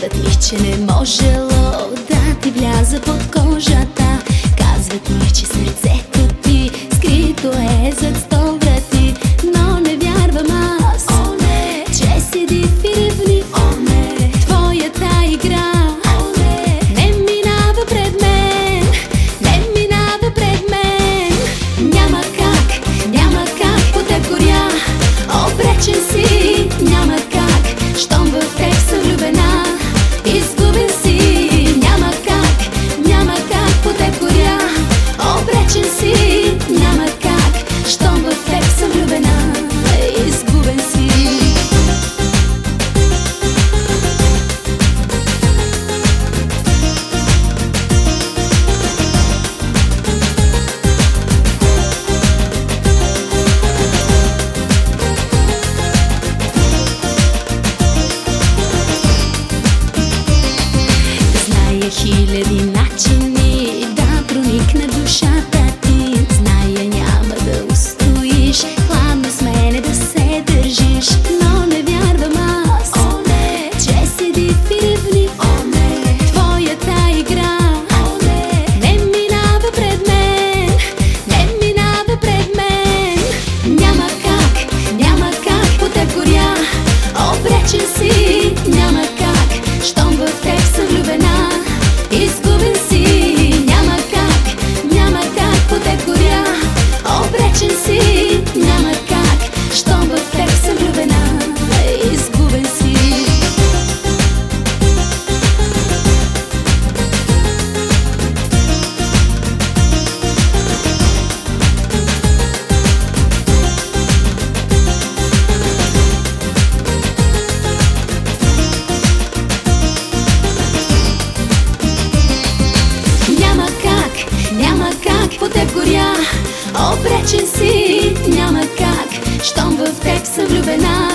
Казват ми, че не можело да ти вляза под кожата. Казват ми, че сърцето shine. как по теб горя, обречен си, няма как, щом в теб съм влюбена.